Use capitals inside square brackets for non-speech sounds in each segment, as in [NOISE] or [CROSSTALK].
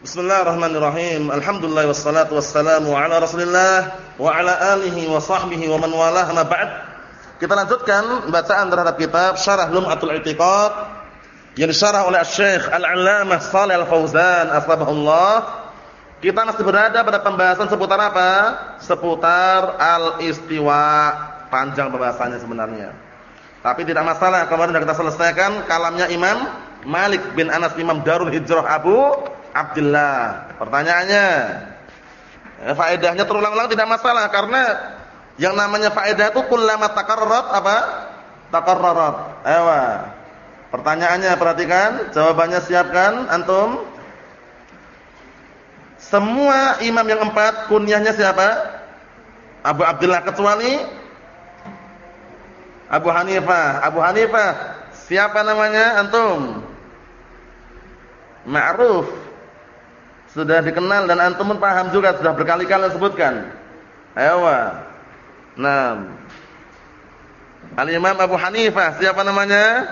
Bismillahirrahmanirrahim. Alhamdulillah wassalatu wassalamu ala Rasulillah wa ala alihi wa sahbihi wa man walah ma ba'd. Kita lanjutkan bacaan terhadap kitab Syarah Lum'atul I'tiqad yang disyarah oleh Syekh Al-'Allamah Shalih Al-Fauzan asbahullah. Kita masih berada pada pembahasan seputar apa? Seputar al-istiwa. Panjang pembahasannya sebenarnya. Tapi tidak masalah, kemarin sudah kita selesaikan kalamnya Imam Malik bin Anas Imam Darul Hijrah Abu Abdullah. Pertanyaannya, eh, faedahnya terulang-ulang tidak masalah karena yang namanya faedah itu kullama takarrarat apa? Takarrarat. Ewa. Pertanyaannya perhatikan, jawabannya siapkan antum. Semua imam yang empat kunyahnya siapa? Abu Abdullah kecuali Abu Hanifah. Abu Hanifah siapa namanya antum? Ma'ruf sudah dikenal dan antum pun paham juga sudah berkali-kali sebutkan. Ayo. Nah. Al-Imam Abu Hanifah, siapa namanya?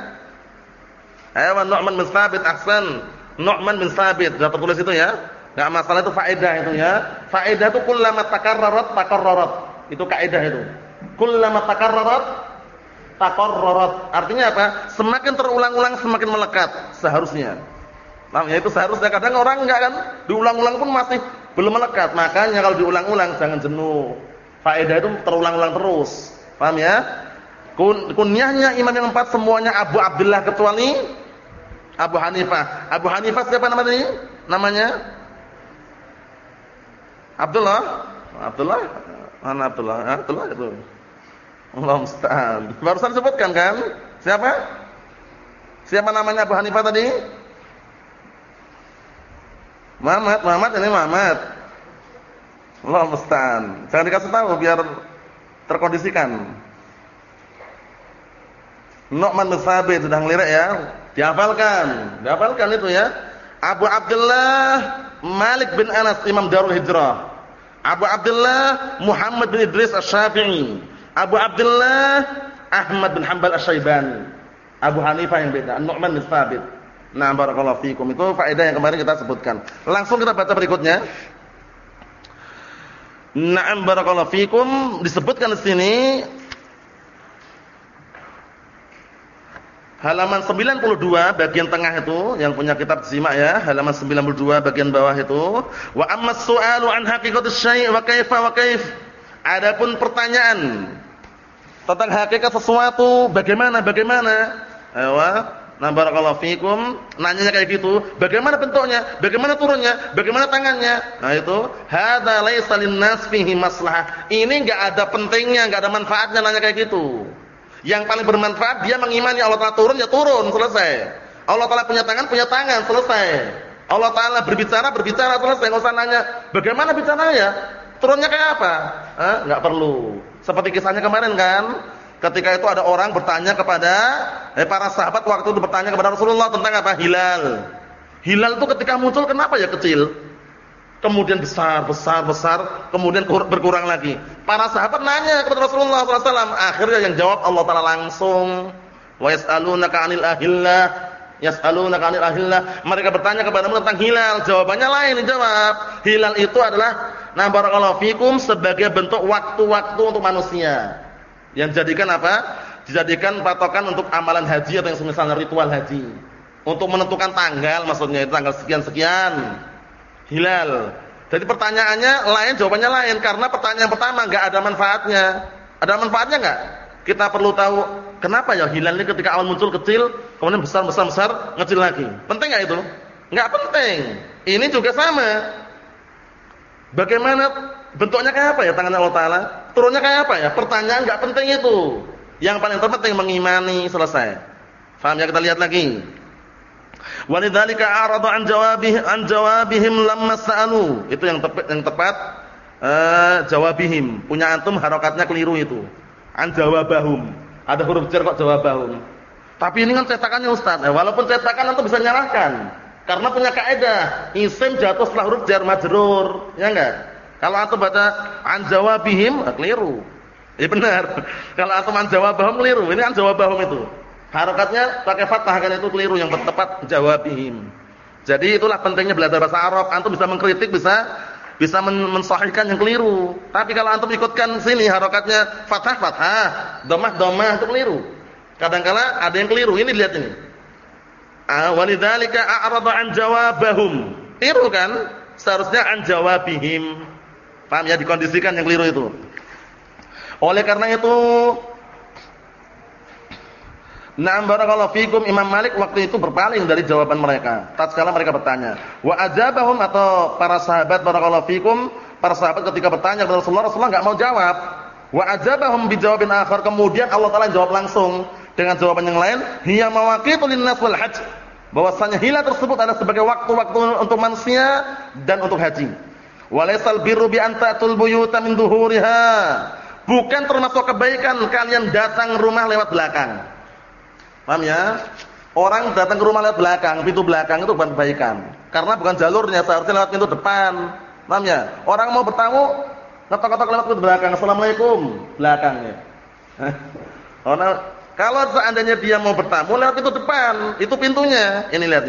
Ayo Nu'man bin Sabit ahsan. Nu'man bin Sabit, sudah tertulis itu ya. Enggak masalah itu faedah itu ya. Faedah itu kullama takarrarat takarrarat. Itu kaidah itu. Kullama takarrarat takarrarat. Artinya apa? Semakin terulang-ulang semakin melekat seharusnya. Nah, ya itu seharusnya kadang orang enggak kan diulang-ulang pun masih belum melekat. Makanya kalau diulang-ulang jangan jenuh. Faedah itu terulang-ulang terus. Paham ya? Kun kunyahnya imam yang empat semuanya Abu Abdullah kecuali Abu Hanifah. Abu Hanifah siapa namanya ini? Namanya Abdullah. Abdullah. Mana Abdullah? Abdullah itu. Allah musta'an. Barusan sebutkan kan? Siapa? Siapa namanya Abu Hanifah tadi? Muhammad, Muhammad ini Muhammad. Allah musta'an. Jangan dikasih tahu biar terkondisikan. Nu'man bin Sabit sudah ngelirik ya. Dihafalkan. Dihafalkan itu ya. Abu Abdullah Malik bin Anas Imam Darul Hijrah. Abu Abdullah Muhammad bin Idris Asy-Syafi'i. Abu Abdullah Ahmad bin Hanbal Asy-Syaibani. Abu Hanifah yang beda, Nu'man bin. Nah, barakallahu fikum. Itu faedah yang kemarin kita sebutkan. Langsung kita baca berikutnya. Na'am barakallahu fikum disebutkan di sini halaman 92 bagian tengah itu yang punya kitab simak ya, halaman 92 bagian bawah itu. Wa amma su'alu an haqiqatis syai' wa kaifa wa kaif. Adapun pertanyaan tentang hakikat sesuatu bagaimana bagaimana. Ayo Nah barakallahu fikum, nanyanya kayak gitu, bagaimana bentuknya, bagaimana turunnya, bagaimana tangannya. Nah itu hadza laisa linnas fihi maslahah. Ini enggak ada pentingnya, enggak ada manfaatnya nanya kayak gitu. Yang paling bermanfaat dia mengimani Allah Taala turun ya turun, selesai. Allah Taala punya tangan, punya tangan, selesai. Allah Taala berbicara, berbicara, selesai. Enggak usah nanya bagaimana bicaranya, turunnya kayak apa? Hah? Enggak perlu. Seperti kisahnya kemarin kan, Ketika itu ada orang bertanya kepada eh, para sahabat waktu itu bertanya kepada Rasulullah tentang apa? Hilal. Hilal itu ketika muncul kenapa ya kecil? Kemudian besar, besar, besar, kemudian berkurang lagi. Para sahabat nanya kepada Rasulullah SAW. Akhirnya yang jawab Allah Taala langsung. Wa yas'alunaka 'anil ahillah. Yas'alunaka 'anil ahillah. Mereka bertanya kepadamu tentang hilal. Jawabannya lain dijawab. Hilal itu adalah na barakallahu fikum sebagai bentuk waktu-waktu untuk manusia. Yang jadikan apa? Dijadikan patokan untuk amalan haji atau yang semisal ritual haji. Untuk menentukan tanggal maksudnya itu tanggal sekian-sekian. Hilal. Jadi pertanyaannya lain, jawabannya lain karena pertanyaan pertama enggak ada manfaatnya. Ada manfaatnya enggak? Kita perlu tahu kenapa ya hilal ini ketika awal muncul kecil, kemudian besar besar besar, ngecil lagi. Penting enggak itu? Enggak penting. Ini juga sama. Bagaimana bentuknya kayak apa ya tangan Allah taala? Turunnya kayak apa ya? Pertanyaan enggak penting itu. Yang paling terpenting mengimani selesai. Faham ya kita lihat lagi. Walidzalika arada an jawabih an jawabihim lamma sa'alu. Itu yang tepat yang tepat uh, jawabihim. Punya antum harokatnya keliru itu. An jawabahum. Ada huruf jar kok jawabahum. Tapi ini kan cetakannya Ustaz. Eh, walaupun cetakan antum bisa nyalahkan. Karena punya kaidah, isim jatuh setelah huruf jar majrur, ya enggak? Kalau antum baca an jawabihim, eh, keliru. Ya benar. [LAUGHS] Kalau antum an jawabahum keliru. Ini an jawabahum itu. Harokatnya pakai fathah kan itu keliru yang tepat jawabihim. Jadi itulah pentingnya belajar bahasa Arab. Antum bisa mengkritik, bisa bisa men mensahihkan yang keliru. Tapi kalau antum ikutkan sini harokatnya fathah fathah, domah domah itu keliru. Kadang-kala ada yang keliru. Ini lihat ini. Ah, walidzalika a'rada an jawabahum. Keliru kan? Seharusnya an jawabihim. Paham ya dikondisikan yang keliru itu. Oleh karena itu Na'am barakallahu fikum Imam Malik waktu itu berpaling dari jawaban mereka. Tatkala mereka bertanya, wa ajabahum atau para sahabat barakallahu fikum, para sahabat ketika bertanya kepada Rasulullah, Rasulullah enggak mau jawab. Wa ajabahum bijawabin akhar. Kemudian Allah Taala jawab langsung dengan jawaban yang lain, hiya mawaqitul linnas wal. Bahwasanya hilal tersebut adalah sebagai waktu-waktu untuk manusia dan untuk haji. Walaysal birru bi antatul buyuta min duhuriha. Bukan termasuk kebaikan kalian datang rumah lewat belakang. Paham ya? Orang datang ke rumah lewat belakang, pintu belakang itu bukan kebaikan. Karena bukan jalurnya, seharusnya lewat pintu depan. Paham ya? Orang mau bertamu, ngetok-ngetok lewat pintu belakang. Assalamualaikum, belakangnya. [LAUGHS] Orang kalau seandainya dia mau bertamu lewat pintu depan, itu pintunya. Ini lihat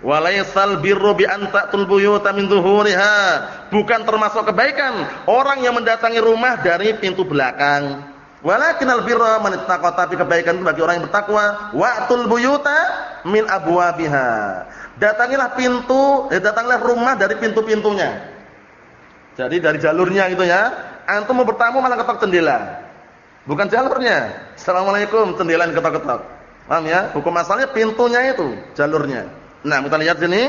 ini. Walaysal birru bi antatul buyuta min zuhuriha. Bukan termasuk kebaikan orang yang mendatangi rumah dari pintu belakang. Walakinal birra man ittaqa tapi kebaikan itu bagi orang yang bertakwa. Wa'tul buyuta min abwabiha. Datangilah pintu, eh, datangilah rumah dari pintu-pintunya. Jadi dari jalurnya gitu ya. Antum mau bertamu malah ketok jendela. Bukan jalurnya. Assalamualaikum, jendela ketok-ketok. Paham ya? Hukum asalnya pintunya itu, jalurnya. Nah, kita lihat sini.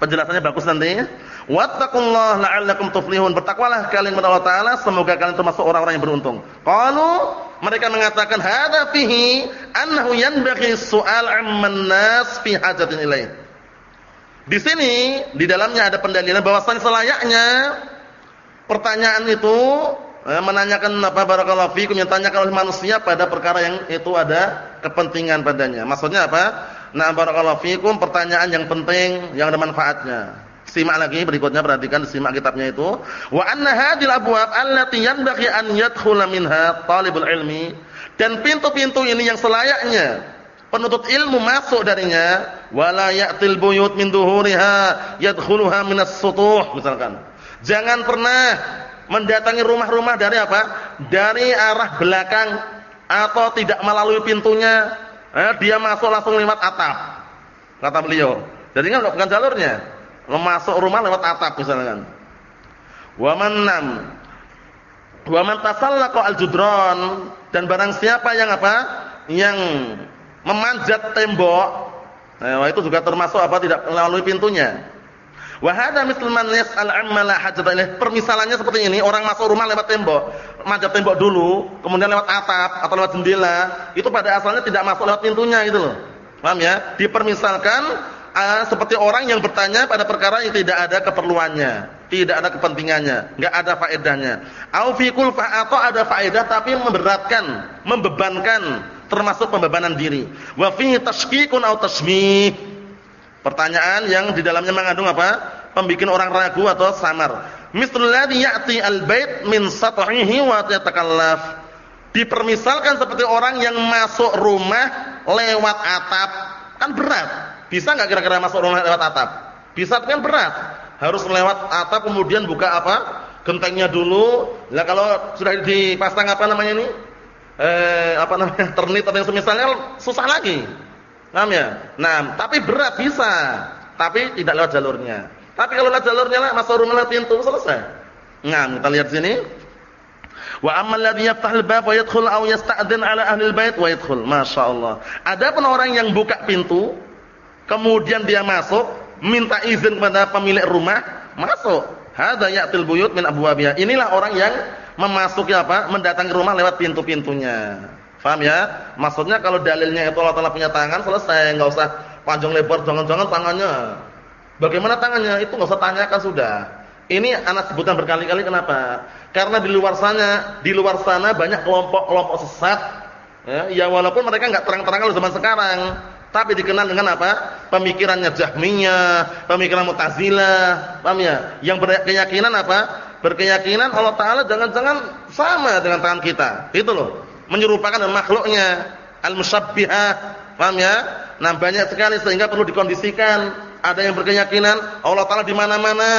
Penjelasannya bagus nanti. Wattaqullaha la'allakum tuflihun. Bertakwalah kalian kepada Allah Taala semoga kalian termasuk orang-orang yang beruntung. Qalu mereka mengatakan hadza fihi annahu yanbaghi su'al 'amman nas fi hajatin ilaih. Di sini di dalamnya ada pendalilan bahwasanya selayaknya pertanyaan itu eh, menanyakan apa barakallahu fikum yang tanyakan oleh manusia pada perkara yang itu ada kepentingan padanya. Maksudnya apa? Nah barakallahu fikum pertanyaan yang penting yang ada manfaatnya. Simak lagi berikutnya perhatikan simak kitabnya itu. Wa anna hadhil abwab allati yanbaghi an yadkhula minha talibul ilmi dan pintu-pintu ini yang selayaknya penuntut ilmu masuk darinya wala ya'til buyut min duhuriha yadkhuluha minas sutuh misalkan. Jangan pernah mendatangi rumah-rumah dari apa? Dari arah belakang atau tidak melalui pintunya. Eh, dia masuk langsung lewat atap. Kata beliau. Jadi kan bukan jalurnya. Masuk rumah lewat atap misalkan. Wa man nam wa man tasallaqa al-judran dan barang siapa yang apa? Yang memanjat tembok. Nah, itu juga termasuk apa? Tidak melalui pintunya. Wa hadza misal man yas'al amma. Permisalannya seperti ini, orang masuk rumah lewat tembok, manjat tembok dulu, kemudian lewat atap atau lewat jendela, itu pada asalnya tidak masuk lewat pintunya gitu loh. Paham ya? Dipermisalkan uh, seperti orang yang bertanya pada perkara yang tidak ada keperluannya, tidak ada kepentingannya, enggak ada faedahnya. Au fi atau ada faedah tapi memberatkan, membebankan, termasuk pembebanan diri. Wa fi tashkikun au tasmih. Pertanyaan yang di dalamnya mengandung apa? Pembikin orang ragu atau samar. Mislul ya'ti al-bait min sathihi wa yatakallaf. Dipermisalkan seperti orang yang masuk rumah lewat atap, kan berat bisa nggak kira-kira masuk rumah lewat atap? Bisa kan berat. Harus lewat atap kemudian buka apa? Gentengnya dulu. Lah kalau sudah dipasang apa namanya ini? Eh, apa namanya? Ternit atau yang semisalnya susah lagi. Paham ya? Nah, tapi berat bisa. Tapi tidak lewat jalurnya. Tapi kalau lewat jalurnya lah masuk rumah lewat pintu selesai. Nah, kita lihat sini. Wa ammal ladzi yaftahul bab wa yadkhul aw yasta'dhin ala ahli al-bait wa yadkhul. Masyaallah. Adapun orang yang buka pintu kemudian dia masuk, minta izin kepada pemilik rumah, masuk. Hadza ya'til buyut min abwabiha. Inilah orang yang memasuki apa? Mendatangi rumah lewat pintu-pintunya. Paham ya? Maksudnya kalau dalilnya itu Allah Taala punya tangan, selesai, enggak usah panjang lebar jangan-jangan tangannya. Bagaimana tangannya? Itu enggak usah tanyakan sudah. Ini anak sebutan berkali-kali kenapa? Karena di luar sana, di luar sana banyak kelompok-kelompok sesat ya, ya walaupun mereka enggak terang-terangan zaman sekarang tapi dikenal dengan apa? Pemikirannya Jahmiyah, pemikiran Mu'tazilah, paham ya? Yang berkeyakinan apa? Berkeyakinan Allah taala jangan-jangan sama dengan tangan kita. Itu loh. Menyerupakan dengan makhluknya. Al-musyabbihah, paham ya? Nah, banyak sekali sehingga perlu dikondisikan ada yang berkeyakinan Allah taala di mana-mana.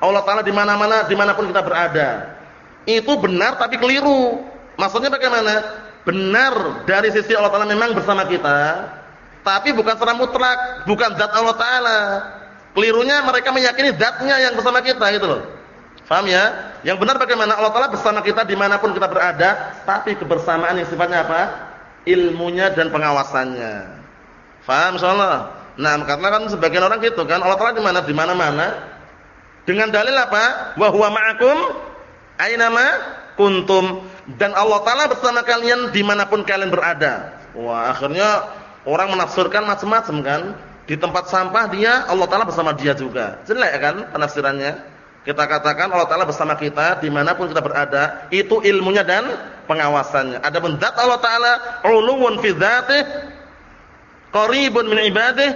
Allah taala di mana-mana di mana pun kita berada. Itu benar tapi keliru. Maksudnya bagaimana? Benar dari sisi Allah taala memang bersama kita, tapi bukan secara mutlak, bukan zat Allah taala. Kelirunya mereka meyakini zatnya yang bersama kita gitu loh. Paham ya? Yang benar bagaimana Allah taala bersama kita di mana pun kita berada, tapi kebersamaan yang sifatnya apa? Ilmunya dan pengawasannya. Paham insyaallah? Nah, karena kan sebagian orang gitu kan, Allah taala di mana? Di mana-mana. Dengan dalil apa? Wa huwa ma'akum aynama kuntum dan Allah taala bersama kalian di mana pun kalian berada. Wah, akhirnya orang menafsirkan macam-macam kan. Di tempat sampah dia Allah taala bersama dia juga. Jelek kan penafsirannya? Kita katakan Allah taala bersama kita di mana pun kita berada, itu ilmunya dan pengawasannya. Ada zat Allah taala uluwun fi dzatih qaribun min ibadih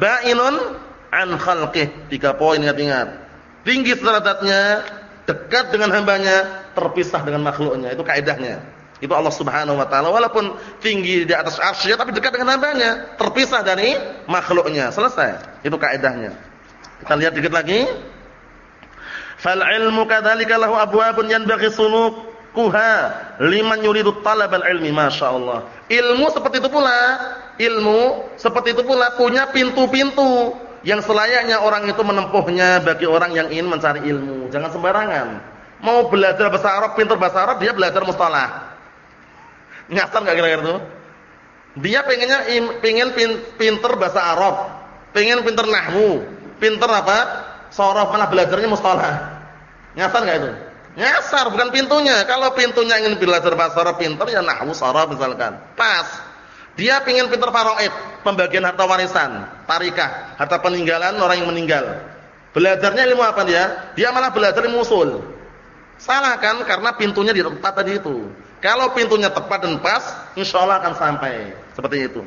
ba'inun an khalqih. Tiga poin ingat-ingat tinggi derajatnya, dekat dengan hambanya, terpisah dengan makhluknya. Itu kaidahnya. Itu Allah Subhanahu wa taala walaupun tinggi di atas arsy tapi dekat dengan hambanya, terpisah dari makhluknya. Selesai. Itu kaidahnya. Kita lihat dikit lagi. Fal ilmu kadzalika lahu abwabun yanbaghi sulukuha liman yuridu talabal ilmi masyaallah. Ilmu seperti itu pula, ilmu seperti itu pula punya pintu-pintu yang selayaknya orang itu menempuhnya bagi orang yang ingin mencari ilmu. Jangan sembarangan. Mau belajar bahasa Arab, pintar bahasa Arab, dia belajar mustalah. Nyasar enggak kira-kira itu? Dia pengennya pengen pintar bahasa Arab, pengen pintar nahwu, pintar apa? Sorof malah belajarnya mustalah. Nyasar enggak itu? Nyasar bukan pintunya. Kalau pintunya ingin belajar bahasa Arab pintar ya nahwu, sorof misalkan. Pas. Dia ingin pintar faraid, pembagian harta warisan, tarikah, harta peninggalan orang yang meninggal. Belajarnya ilmu apa dia? Dia malah belajar ilmu usul. Salah kan? Karena pintunya di tempat tadi itu. Kalau pintunya tepat dan pas, insyaallah akan sampai. Seperti itu.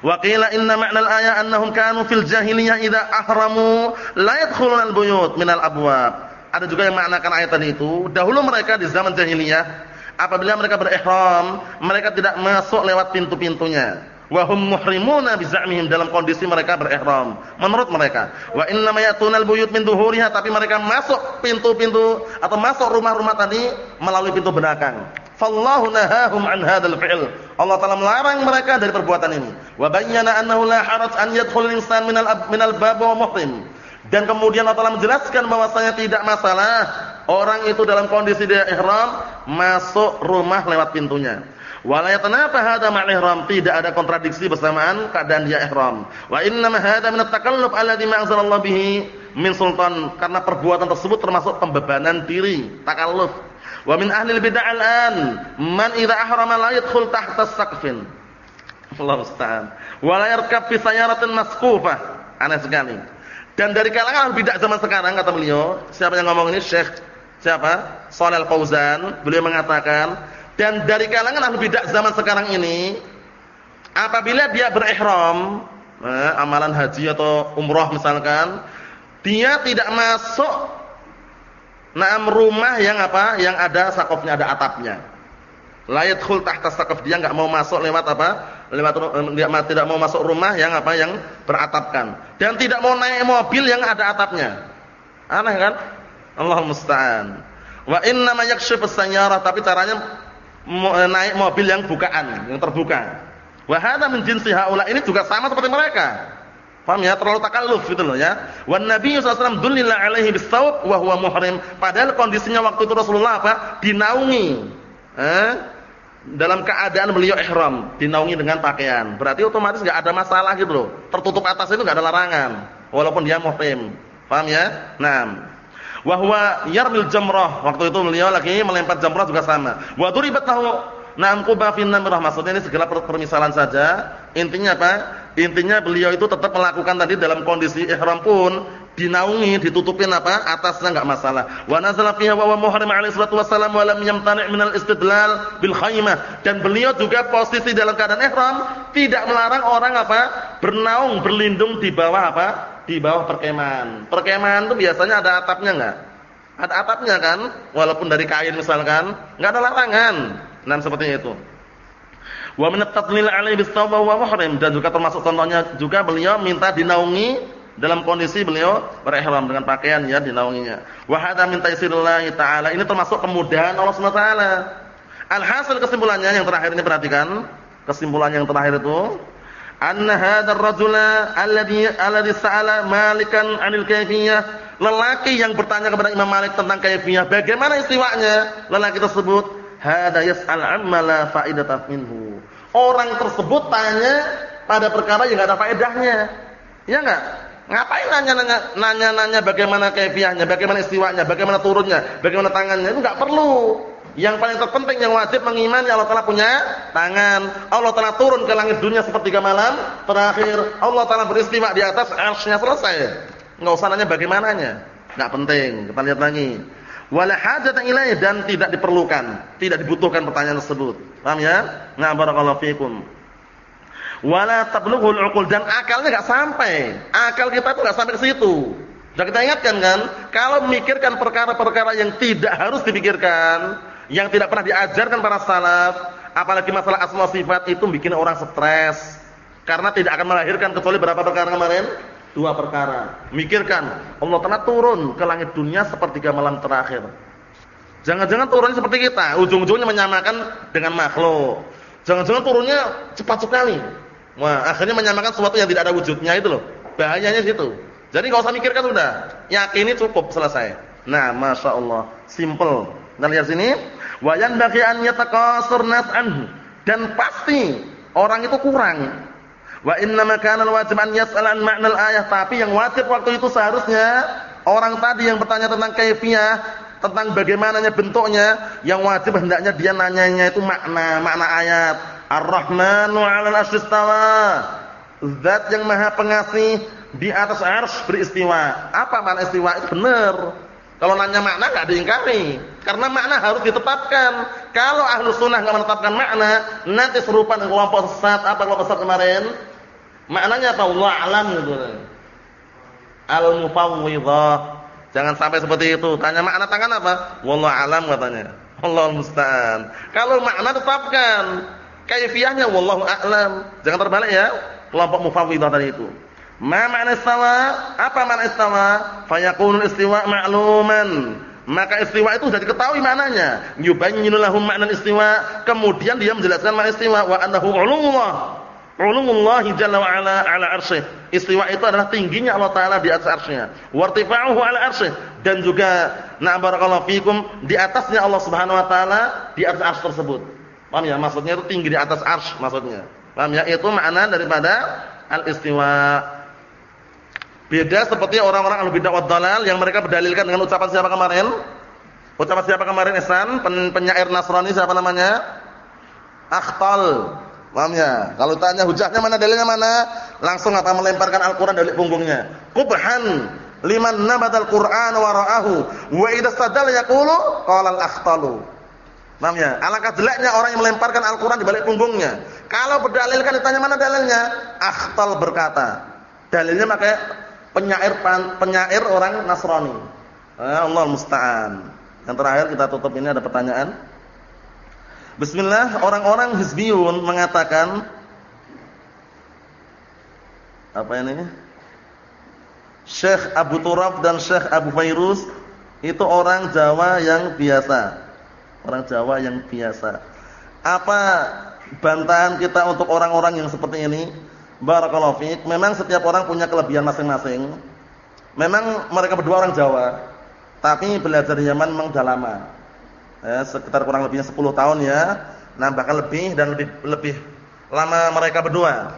Wa qila inna ma'nal ayat annahum kanu fil jahiliyah idza ahramu la yadkhuluna al-buyut minal abwab. Ada juga yang maknakan ayat tadi itu, dahulu mereka di zaman jahiliyah apabila mereka berihram, mereka tidak masuk lewat pintu-pintunya. Wa hum muhrimuna bi za'mihim dalam kondisi mereka berihram. Menurut mereka, wa inna ma yatunal buyut min duhuriha tapi mereka masuk pintu-pintu atau masuk rumah-rumah tadi melalui pintu belakang. Fallahu nahahum an hadzal fi'l. Allah Taala melarang mereka dari perbuatan ini. Wa bayyana annahu la haraj an yadkhul insan minal minal bab wa muhrim. Dan kemudian Allah Taala menjelaskan bahwasanya tidak masalah orang itu dalam kondisi dia ihram masuk rumah lewat pintunya. Wala yatanafah hadza ma'al ihram, tidak ada kontradiksi bersamaan keadaan dia ihram. Wa inna ma hadza min at-takalluf alladhi ma'anzalallahu bihi min sultan, karena perbuatan tersebut termasuk pembebanan diri, takalluf. Wa min ahli al-bid'ah al-an man idza ahrama la yadkhul tahta as-saqfin. Allah musta'an. Wa la yarkab fi sayaratin masqufah. Aneh sekali. Dan dari kalangan bidah zaman sekarang kata beliau, siapa yang ngomong ini Syekh siapa? Shalal Fauzan, beliau mengatakan, dan dari kalangan ahli bidah zaman sekarang ini apabila dia berihram, eh, amalan haji atau umrah misalkan, dia tidak masuk Naam rumah yang apa? Yang ada sakofnya, ada atapnya. Layat khul tahta sakaf dia enggak mau masuk lewat apa? Lewat dia tidak mau masuk rumah yang apa? Yang beratapkan. Dan tidak mau naik mobil yang ada atapnya. Aneh kan? Allah musta'an. Wa inna ma yakshifu sayyara tapi caranya naik mobil yang bukaan, yang terbuka. Wa hadza min jinsi haula ini juga sama seperti mereka. Paham ya? Terlalu takalluf gitu loh ya. Wan Nabi sallallahu alaihi wasallam alaihi bisawb wa huwa muhrim. Padahal kondisinya waktu itu Rasulullah apa? Dinaungi. Eh? dalam keadaan beliau ihram, dinaungi dengan pakaian. Berarti otomatis enggak ada masalah gitu loh. Tertutup atas itu enggak ada larangan walaupun dia muhrim. Paham ya? Naam. Wa huwa yarmil jamrah. Waktu itu beliau lagi melempar jamrah juga sama. Wa duribat lahu Naam quba fi namrah. Maksudnya ini segala permisalan saja. Intinya apa? Intinya beliau itu tetap melakukan tadi dalam kondisi ihram pun dinaungi, ditutupin apa? Atasnya enggak masalah. Wa nazala fiha wa muhrim alaihi salatu wasallam wa lam yamtani' minal istidlal bil khaymah. Dan beliau juga posisi dalam keadaan ihram tidak melarang orang apa? Bernaung, berlindung di bawah apa? Di bawah perkemahan. Perkemahan itu biasanya ada atapnya enggak? Ada atapnya kan? Walaupun dari kain misalkan, enggak ada larangan. Nah, seperti itu. Wa min at-tadlil 'alaihi bis-sawm wa muhrim dan juga termasuk contohnya juga beliau minta dinaungi dalam kondisi beliau berihram dengan pakaian ya dinaunginya. Wa hadza min taisirillah taala. Ini termasuk kemudahan Allah Subhanahu wa taala. Alhasil kesimpulannya yang terakhir ini perhatikan, kesimpulan yang terakhir itu anna hadzal rajula alladhi alladhi sa'ala malikan 'anil kayfiyah lelaki yang bertanya kepada Imam Malik tentang kaifiyah bagaimana istiwanya lelaki tersebut hadza yas'al amma la faidata minhu orang tersebut tanya pada perkara yang enggak ada faedahnya ya enggak ngapain nanya-nanya nanya-nanya bagaimana kaifiyahnya bagaimana istiwanya bagaimana turunnya bagaimana tangannya itu enggak perlu yang paling terpenting yang wajib mengimani Allah Taala punya tangan. Allah Taala turun ke langit dunia sepertiga malam terakhir. Allah Taala beristiwa di atas arsy selesai. Enggak usah nanya bagaimananya. Enggak penting. Kita lihat lagi. Wala hajatan ilaih dan tidak diperlukan, tidak dibutuhkan pertanyaan tersebut. Paham ya? Nah, barakallahu fikum. Wala tablughul uqul dan akalnya enggak sampai. Akal kita tuh enggak sampai ke situ. Sudah kita ingatkan kan, kalau memikirkan perkara-perkara yang tidak harus dipikirkan, yang tidak pernah diajarkan para salaf, apalagi masalah asma sifat itu bikin orang stres. Karena tidak akan melahirkan kecuali berapa perkara kemarin? Dua perkara. Mikirkan, Allah Taala turun ke langit dunia sepertiga malam terakhir. Jangan-jangan turunnya seperti kita, ujung-ujungnya menyamakan dengan makhluk. Jangan-jangan turunnya cepat sekali. Wah, akhirnya menyamakan sesuatu yang tidak ada wujudnya itu loh. Bahayanya situ. Jadi enggak usah mikirkan sudah. Yakini cukup selesai. Nah, Masya Allah. Simple. Kita lihat sini. Wa yanbaghi an yataqasar nas anhu. Dan pasti orang itu kurang Wa inna kana al-wajib an yas'al an ma'nal ayah, tapi yang wajib waktu itu seharusnya orang tadi yang bertanya tentang kaifiyah, tentang bagaimananya bentuknya, yang wajib hendaknya dia nanyanya itu makna, makna ayat. Ar-Rahmanu 'alal istawa. Zat yang Maha Pengasih di atas arsy beristiwa. Apa makna istiwa? Itu benar. Kalau nanya makna enggak diingkari. Karena makna harus ditetapkan. Kalau ahlu sunnah enggak menetapkan makna, nanti serupa dengan kelompok sesat. Apa kelompok sesat kemarin? Maknanya apa? Allah alam gitu. Al-mufawwidhah. Jangan sampai seperti itu. Tanya makna tangan apa? Wallahu alam katanya. Allah musta'an. Kalau makna tetapkan. Kaifiyahnya wallahu a'lam. Jangan terbalik ya. Kelompok mufawwidhah tadi itu. Ma makna istawa? Apa makna istawa? Fayakunul istiwa ma'luman. Maka istiwa itu sudah diketahui maknanya. Yubayyinu lahum makna istiwa. Kemudian dia menjelaskan makna istiwa wa annahu 'ulumullah Ulumullah jalla wa ala ala arsyih. Istiwa itu adalah tingginya Allah taala di atas arsy-Nya. Wartifa'uhu ala arsyih dan juga na barakallahu fikum di atasnya Allah Subhanahu wa taala di atas arsy tersebut. Paham ya? Maksudnya itu tinggi di atas arsy maksudnya. Paham ya? Itu makna daripada al-istiwa. Beda seperti orang-orang al-bidah wad dalal yang mereka berdalilkan dengan ucapan siapa kemarin? Ucapan siapa kemarin Ihsan? Penyair Nasrani siapa namanya? Akhtal. Paham ya? Kalau tanya hujahnya mana dalilnya mana? Langsung apa melemparkan Al-Qur'an dari punggungnya. Qubhan liman nabatal Qur'an wara'ahu wa idza stadalla yaqulu qala al-akhtalu. Paham ya? Alangkah jeleknya orang yang melemparkan Al-Qur'an di balik punggungnya. Kalau berdalilkan ditanya mana dalilnya? Akhtal berkata. Dalilnya pakai penyair penyair orang Nasrani. Allah musta'an. Yang terakhir kita tutup ini ada pertanyaan. Bismillah, orang-orang hizbiyun mengatakan apa ini? Syekh Abu Turab dan Syekh Abu Fairuz itu orang Jawa yang biasa. Orang Jawa yang biasa. Apa bantahan kita untuk orang-orang yang seperti ini? Barakallahu fiik. Memang setiap orang punya kelebihan masing-masing. Memang mereka berdua orang Jawa, tapi belajar Yaman memang sudah lama ya, sekitar kurang lebihnya 10 tahun ya. Nah, bahkan lebih dan lebih lebih lama mereka berdua.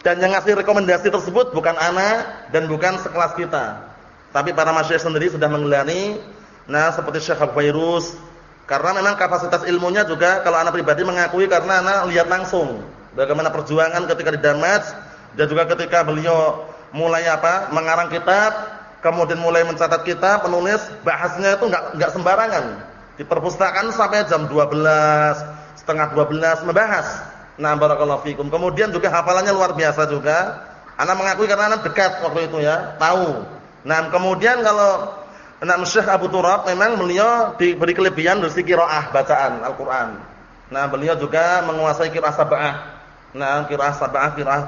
Dan yang ngasih rekomendasi tersebut bukan anak dan bukan sekelas kita. Tapi para masyayikh sendiri sudah menggelari nah seperti Syekh Abu Fairuz karena memang kapasitas ilmunya juga kalau anak pribadi mengakui karena anak lihat langsung bagaimana perjuangan ketika di Damas dan juga ketika beliau mulai apa? mengarang kitab, kemudian mulai mencatat kitab, penulis bahasnya itu enggak enggak sembarangan di perpustakaan sampai jam 12, setengah 12 membahas. Nah, barakallahu fikum. Kemudian juga hafalannya luar biasa juga. Anak mengakui karena anak dekat waktu itu ya, tahu. Nah, kemudian kalau anak Syekh Abu Turab memang beliau diberi kelebihan dari qiraah bacaan Al-Qur'an. Nah, beliau juga menguasai qiraah sab'ah. Nah, qiraah sab'ah, qiraah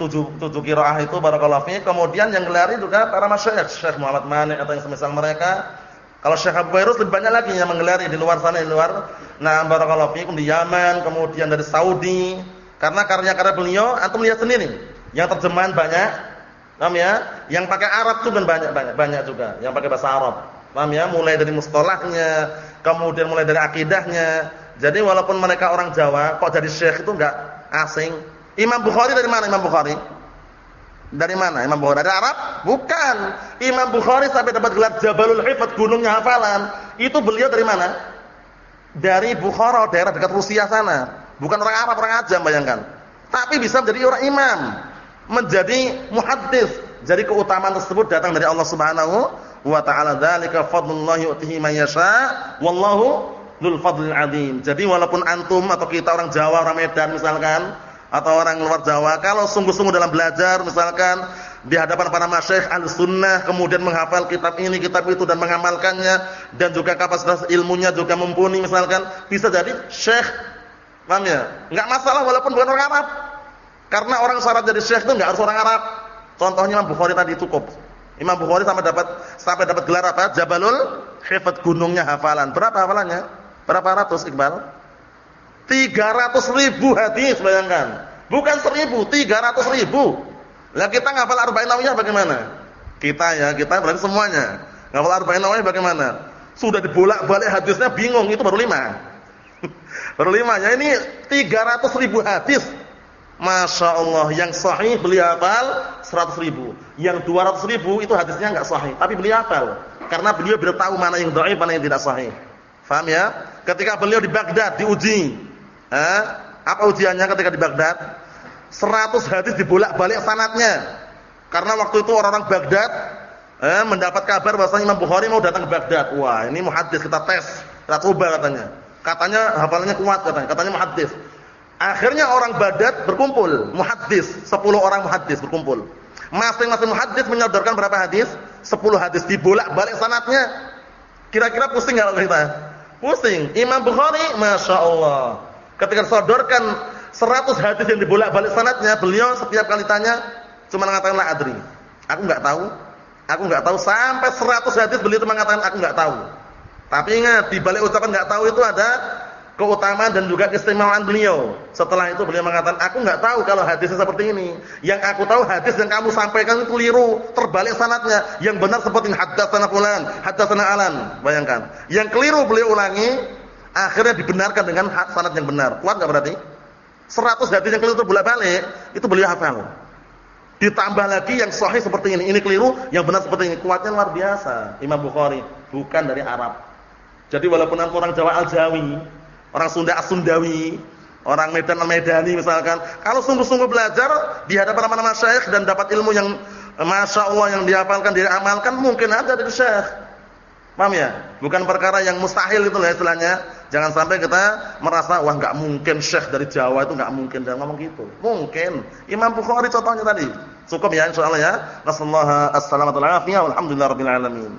tujuh tujuh qiraah itu barakallahu. Kemudian yang gelari juga para masyayikh, Syekh Muhammad Mani atau yang semisal mereka. Kalau Syekh Abu Bairus lebih banyak lagi yang menggelari di luar sana, di luar. Nah, barakallahu fikum di Yaman, kemudian dari Saudi. Karena karya-karya beliau antum lihat sendiri, yang terjemahan banyak. Paham ya? Yang pakai Arab juga banyak banyak banyak juga, yang pakai bahasa Arab. Paham ya? Mulai dari mustalahnya, kemudian mulai dari akidahnya, jadi walaupun mereka orang Jawa, kok jadi syekh itu enggak asing. Imam Bukhari dari mana Imam Bukhari? Dari mana Imam Bukhari? Dari Arab? Bukan. Imam Bukhari sampai dapat gelar Jabalul Hifat, gunungnya hafalan. Itu beliau dari mana? Dari Bukhara, daerah dekat Rusia sana. Bukan orang Arab, orang Ajam bayangkan. Tapi bisa menjadi orang imam, menjadi muhaddis. Jadi keutamaan tersebut datang dari Allah Subhanahu wa taala. Dzalika fadlullah yu'tihi man yasha. Wallahu Lul fadlil azim. Jadi walaupun antum atau kita orang Jawa, orang Medan misalkan, atau orang luar Jawa, kalau sungguh-sungguh dalam belajar misalkan di hadapan para masyayikh al-sunnah, kemudian menghafal kitab ini, kitab itu dan mengamalkannya dan juga kapasitas ilmunya juga mumpuni misalkan, bisa jadi syekh. Paham ya? Enggak masalah walaupun bukan orang Arab. Karena orang syarat jadi syekh itu enggak harus orang Arab. Contohnya Imam Bukhari tadi cukup. Imam Bukhari sampai dapat sampai dapat gelar apa? Jabalul Hifat gunungnya hafalan. Berapa hafalannya? Berapa ratus Iqbal? 300 ribu hadis bayangkan. Bukan 1000, 300 ribu. Lah kita ngafal arba'in nawawiyah bagaimana? Kita ya, kita berarti semuanya. Ngafal arba'in nawawiyah bagaimana? Sudah dibolak-balik hadisnya bingung, itu baru 5. [LAUGHS] baru 5 ya ini 300 ribu hadis. Masya Allah, yang sahih beliau hafal 100 ribu. Yang 200 ribu itu hadisnya enggak sahih, tapi beliau hafal. Karena beliau tahu mana yang dhaif, mana yang tidak sahih. Faham ya? Ketika beliau di Baghdad diuji. Eh, apa ujiannya ketika di Baghdad? 100 hadis dibolak-balik sanatnya. Karena waktu itu orang-orang Baghdad eh, mendapat kabar bahwasanya Imam Bukhari mau datang ke Baghdad. Wah, ini muhaddis kita tes, kita coba katanya. Katanya hafalannya kuat katanya, katanya muhaddis. Akhirnya orang Baghdad berkumpul, muhaddis, 10 orang muhaddis berkumpul. Masing-masing muhaddis menyodorkan berapa hadis? 10 hadis dibolak-balik sanatnya. Kira-kira pusing enggak kita? Pusing. Imam Bukhari, Masya Allah. Ketika sodorkan 100 hadis yang dibolak-balik sanatnya, beliau setiap kali tanya, cuma mengatakan la adri. Aku enggak tahu. Aku enggak tahu. Sampai 100 hadis beliau cuma mengatakan aku enggak tahu. Tapi ingat, di balik ucapan enggak tahu itu ada keutamaan dan juga keistimewaan beliau. Setelah itu beliau mengatakan, aku enggak tahu kalau hadisnya seperti ini. Yang aku tahu hadis yang kamu sampaikan itu keliru, terbalik sanatnya. Yang benar seperti haddatsana fulan, haddatsana alan. Bayangkan. Yang keliru beliau ulangi, akhirnya dibenarkan dengan sanad yang benar. Kuat enggak berarti? 100 hadis yang keliru bolak-balik, itu beliau hafal. Ditambah lagi yang sahih seperti ini, ini keliru, yang benar seperti ini. Kuatnya luar biasa. Imam Bukhari bukan dari Arab. Jadi walaupun orang Jawa Al-Jawi, orang Sunda As-Sundawi, orang Medan Al-Medani misalkan, kalau sungguh-sungguh belajar di hadapan para masyayikh dan dapat ilmu yang Masya Allah yang dihafalkan, diamalkan, mungkin ada dari syekh. Paham ya? Bukan perkara yang mustahil itu lah istilahnya. Jangan sampai kita merasa, wah nggak mungkin syekh dari Jawa itu nggak mungkin. Jangan ngomong gitu. Mungkin. Imam Bukhari contohnya tadi. Cukup ya insyaAllah ya. Nasallahu as-salamatu al-afiyah. Walhamdulillah rabbil alamin.